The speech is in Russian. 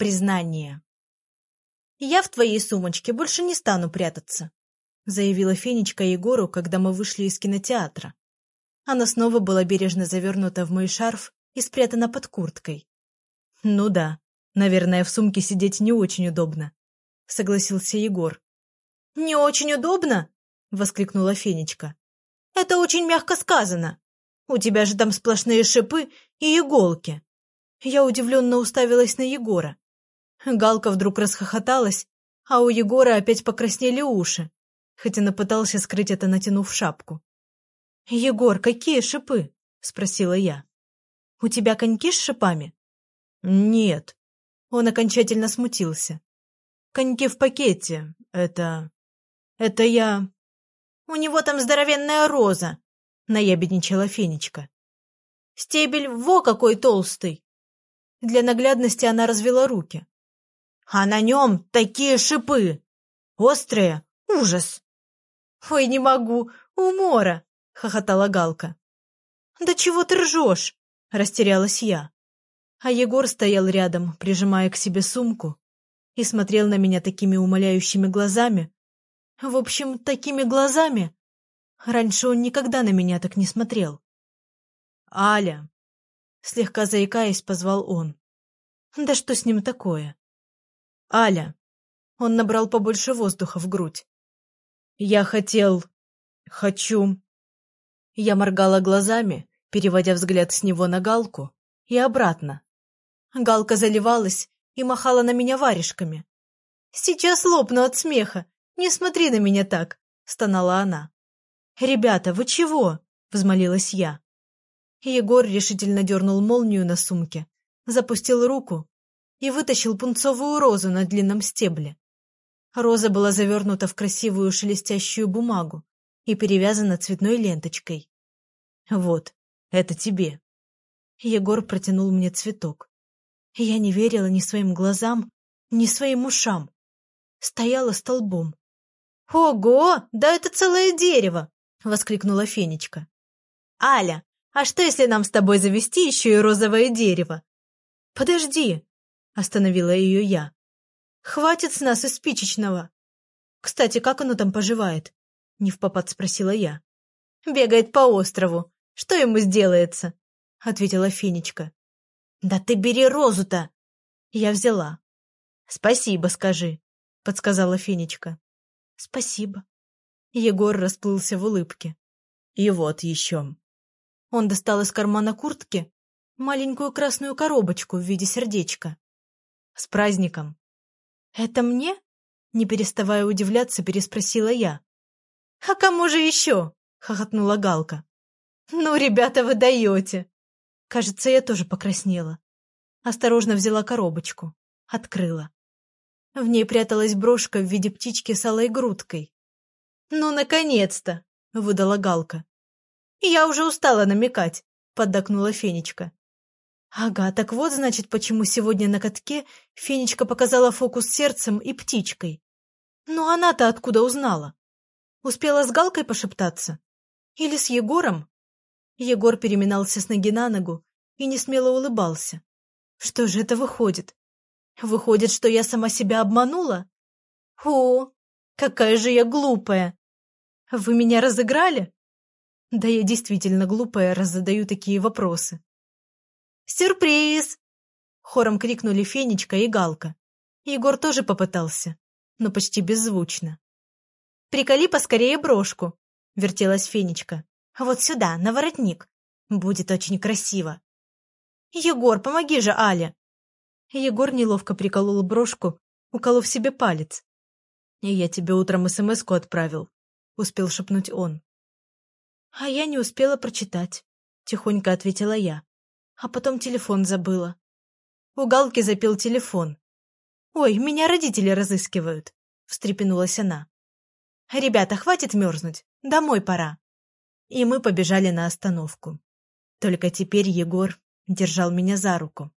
признание. «Я в твоей сумочке больше не стану прятаться», заявила Фенечка Егору, когда мы вышли из кинотеатра. Она снова была бережно завернута в мой шарф и спрятана под курткой. «Ну да, наверное, в сумке сидеть не очень удобно», — согласился Егор. «Не очень удобно?» — воскликнула Фенечка. «Это очень мягко сказано. У тебя же там сплошные шипы и иголки». Я удивленно уставилась на Егора. Галка вдруг расхохоталась, а у Егора опять покраснели уши, хотя он пытался скрыть это, натянув шапку. «Егор, какие шипы?» — спросила я. «У тебя коньки с шипами?» «Нет». Он окончательно смутился. «Коньки в пакете. Это... это я...» «У него там здоровенная роза!» — наябедничала Фенечка. «Стебель во какой толстый!» Для наглядности она развела руки. «А на нем такие шипы! Острые! Ужас!» «Ой, не могу! Умора!» — хохотала Галка. «Да чего ты ржешь?» — растерялась я. А Егор стоял рядом, прижимая к себе сумку, и смотрел на меня такими умоляющими глазами. В общем, такими глазами. Раньше он никогда на меня так не смотрел. «Аля!» — слегка заикаясь, позвал он. «Да что с ним такое?» «Аля!» Он набрал побольше воздуха в грудь. «Я хотел... хочу...» Я моргала глазами, переводя взгляд с него на Галку и обратно. Галка заливалась и махала на меня варежками. «Сейчас лопну от смеха! Не смотри на меня так!» — стонала она. «Ребята, вы чего?» — взмолилась я. Егор решительно дернул молнию на сумке, запустил руку и вытащил пунцовую розу на длинном стебле. Роза была завернута в красивую шелестящую бумагу и перевязана цветной ленточкой. «Вот, это тебе». Егор протянул мне цветок. Я не верила ни своим глазам, ни своим ушам. Стояла столбом. «Ого, да это целое дерево!» — воскликнула Фенечка. «Аля, а что, если нам с тобой завести еще и розовое дерево?» «Подожди!» — остановила ее я. Хватит с нас и спичечного. Кстати, как оно там поживает? Не в попад спросила я. Бегает по острову. Что ему сделается? Ответила Фенечка. Да ты бери розу-то. Я взяла. Спасибо, скажи, подсказала Фенечка. Спасибо. Егор расплылся в улыбке. И вот еще. Он достал из кармана куртки маленькую красную коробочку в виде сердечка. С праздником! «Это мне?» — не переставая удивляться, переспросила я. «А кому же еще?» — хохотнула Галка. «Ну, ребята, вы даете!» Кажется, я тоже покраснела. Осторожно взяла коробочку. Открыла. В ней пряталась брошка в виде птички с алой грудкой. «Ну, наконец-то!» — выдала Галка. «Я уже устала намекать», — поддакнула Фенечка. Ага, так вот, значит, почему сегодня на катке Фенечка показала фокус сердцем и птичкой. Но она-то откуда узнала? Успела с Галкой пошептаться? Или с Егором? Егор переминался с ноги на ногу и несмело улыбался. Что же это выходит? Выходит, что я сама себя обманула? О, какая же я глупая! Вы меня разыграли? Да я действительно глупая, раз задаю такие вопросы. «Сюрприз!» — хором крикнули Фенечка и Галка. Егор тоже попытался, но почти беззвучно. «Приколи поскорее брошку!» — вертелась Фенечка. «Вот сюда, на воротник. Будет очень красиво!» «Егор, помоги же Але!» Егор неловко приколол брошку, уколов себе палец. «И я тебе утром СМС-ку отправил», — успел шепнуть он. «А я не успела прочитать», — тихонько ответила я а потом телефон забыла. У Галки запел телефон. «Ой, меня родители разыскивают», — встрепенулась она. «Ребята, хватит мерзнуть, домой пора». И мы побежали на остановку. Только теперь Егор держал меня за руку.